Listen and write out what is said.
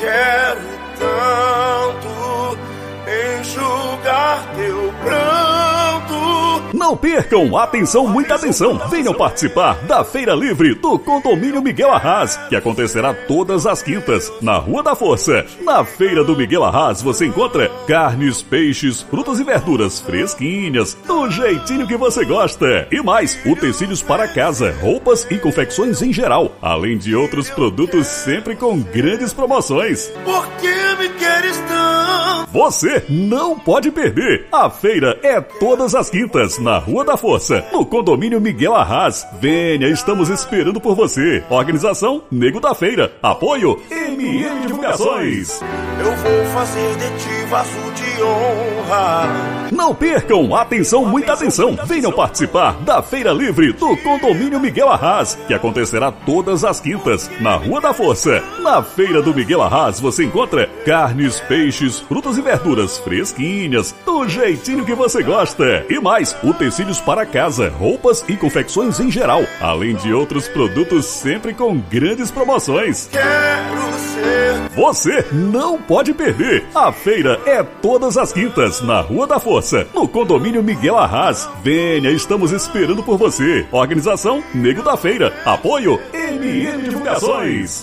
Quero tanto enxugar teu pranto. Não percam, atenção, muita atenção. Venham participar da Feira Livre do Condomínio Miguel Arras, que acontecerá todas as quintas, na Rua da Força. Na Feira do Miguel Arras você encontra carnes, peixes, frutas e verduras fresquinhas, do jeitinho que você gosta. E mais, utensílios para casa, roupas e confecções em geral, além de outros produtos sempre com grandes promoções. Por que me queres tanto? Você não pode perder! A feira é todas as quintas, na Rua da Força, no condomínio Miguel Arras. Venha, estamos esperando por você. Organização Nego da Feira. Apoio MM Divulgações. Eu vou fazer de ti vaso de honra. Não percam, atenção, muita atenção. Venham participar da Feira Livre do condomínio Miguel Arras, que acontecerá todas as quintas, na Rua da Força. Na Feira do Miguel Arras você encontra carnes, peixes, frutas e verduras fresquinhas, do jeitinho que você gosta. E mais, utensílios para casa, roupas e confecções em geral, além de outros produtos sempre com grandes promoções. Quero ser Você não pode perder! A feira é todas as quintas, na Rua da Força, no condomínio Miguel Arras. Venha, estamos esperando por você. Organização Nego da Feira. Apoio MM Divulgações.